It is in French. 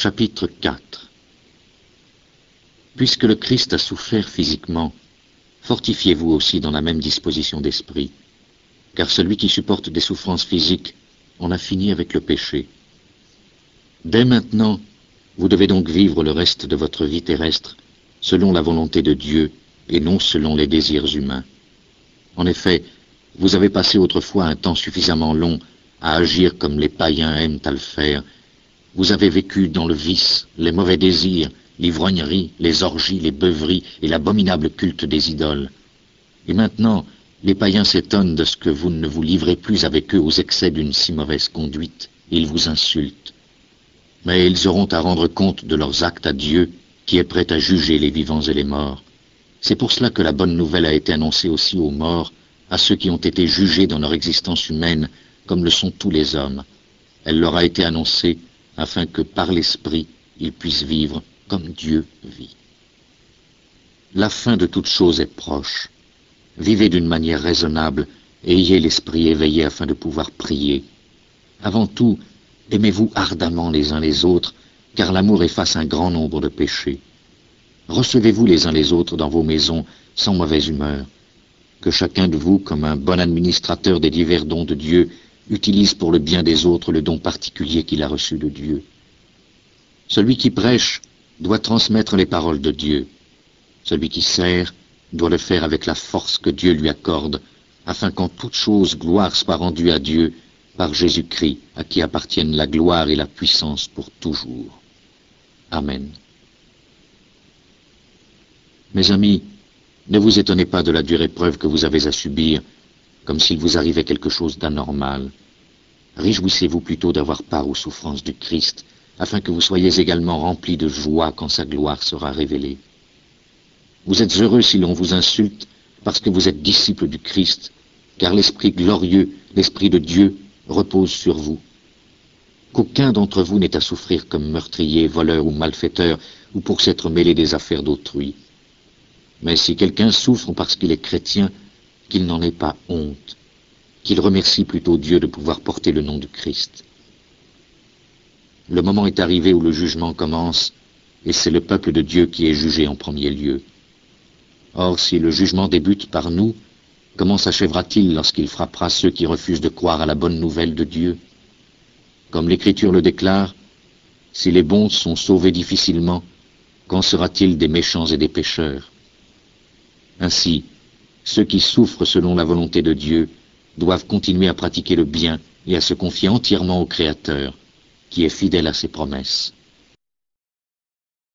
Chapitre 4 Puisque le Christ a souffert physiquement, fortifiez-vous aussi dans la même disposition d'esprit, car celui qui supporte des souffrances physiques en a fini avec le péché. Dès maintenant, vous devez donc vivre le reste de votre vie terrestre selon la volonté de Dieu et non selon les désirs humains. En effet, vous avez passé autrefois un temps suffisamment long à agir comme les païens aiment à le faire, vous avez vécu dans le vice, les mauvais désirs, l'ivrognerie, les orgies, les beuveries et l'abominable culte des idoles. Et maintenant, les païens s'étonnent de ce que vous ne vous livrez plus avec eux aux excès d'une si mauvaise conduite, ils vous insultent. Mais ils auront à rendre compte de leurs actes à Dieu, qui est prêt à juger les vivants et les morts. C'est pour cela que la bonne nouvelle a été annoncée aussi aux morts, à ceux qui ont été jugés dans leur existence humaine, comme le sont tous les hommes. Elle leur a été annoncée afin que par l'Esprit ils puissent vivre comme Dieu vit. La fin de toute chose est proche. Vivez d'une manière raisonnable ayez l'esprit éveillé afin de pouvoir prier. Avant tout, aimez-vous ardemment les uns les autres, car l'amour efface un grand nombre de péchés. Recevez-vous les uns les autres dans vos maisons sans mauvaise humeur. Que chacun de vous, comme un bon administrateur des divers dons de Dieu, utilise pour le bien des autres le don particulier qu'il a reçu de Dieu. Celui qui prêche doit transmettre les paroles de Dieu. Celui qui sert doit le faire avec la force que Dieu lui accorde, afin qu'en toute chose gloire soit rendue à Dieu par Jésus-Christ, à qui appartiennent la gloire et la puissance pour toujours. Amen. Mes amis, ne vous étonnez pas de la dure épreuve que vous avez à subir, comme s'il vous arrivait quelque chose d'anormal. Réjouissez-vous plutôt d'avoir part aux souffrances du Christ, afin que vous soyez également remplis de joie quand sa gloire sera révélée. Vous êtes heureux si l'on vous insulte parce que vous êtes disciples du Christ, car l'Esprit glorieux, l'Esprit de Dieu, repose sur vous. Qu'aucun d'entre vous n'ait à souffrir comme meurtrier, voleur ou malfaiteur, ou pour s'être mêlé des affaires d'autrui. Mais si quelqu'un souffre parce qu'il est chrétien, qu'il n'en ait pas honte, qu'il remercie plutôt Dieu de pouvoir porter le nom du Christ. Le moment est arrivé où le jugement commence, et c'est le peuple de Dieu qui est jugé en premier lieu. Or, si le jugement débute par nous, comment s'achèvera-t-il lorsqu'il frappera ceux qui refusent de croire à la bonne nouvelle de Dieu? Comme l'Écriture le déclare, si les bons sont sauvés difficilement, qu'en sera-t-il des méchants et des pécheurs? Ainsi, ceux qui souffrent selon la volonté de Dieu doivent continuer à pratiquer le bien et à se confier entièrement au Créateur, qui est fidèle à ses promesses.